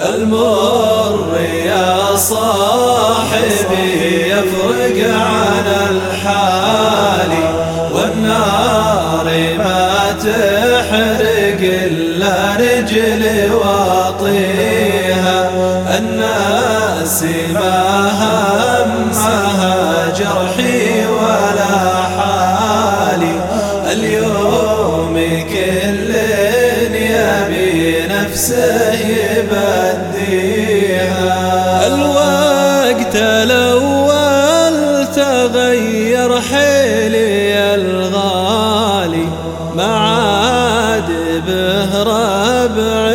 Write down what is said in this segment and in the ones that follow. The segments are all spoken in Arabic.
المر يا صاحبي يفرق عن الحال. والنار ما تحرق إلا رجل واطيها. الناس ما همها نفسه يبديها. الوقت الأول تغير حيلي الغالي ما عاد به ربع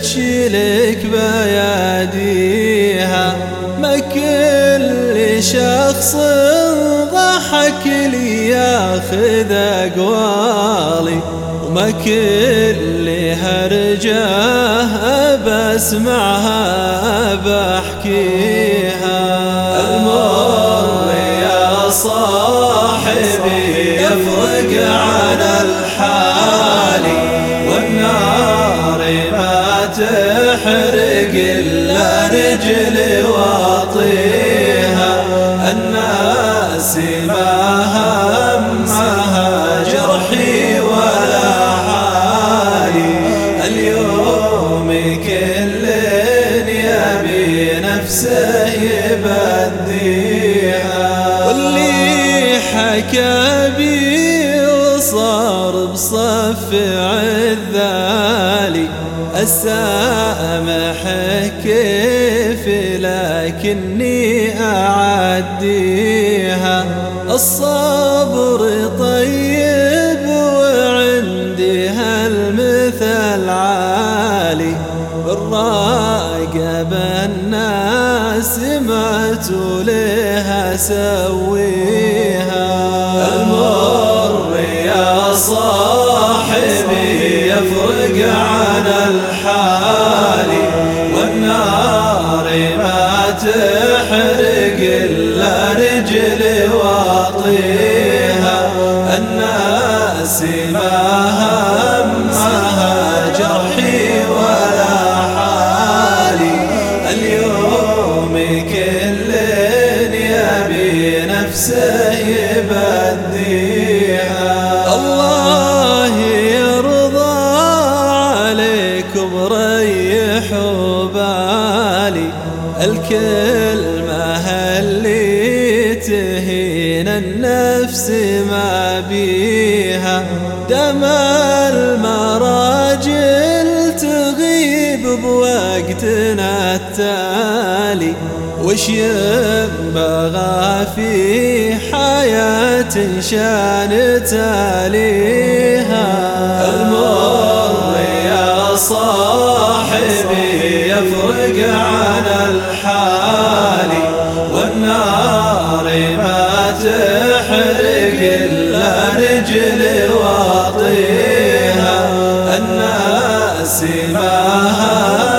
تشيلك كل شخص ضحك لي ياخذ أقوالي. وما كل هرجه بسمعها بحكيها. المر يا صاحبي يفرق عن الحال. والنار ما تحرق إلا رجل نفسه يبديها. واللي حكى بي وصار بصف عذالي السامح كيف لكني أعديها. الصبر ما توليها سويها. المر يا صاحبي يفرق عن الحال. والنار ما تحرق إلا رجل واطيها. الناس ما همها بالي الكلمة اللي تهين النفس ما بيها؟ دم المراجل تغيب بوقتنا التالي وش ينبغى في حياة شان تاليها؟ المر يا صاحبي. يفرق عن الحال والنار ما تحرق إلا رجل واطيها. الناس ما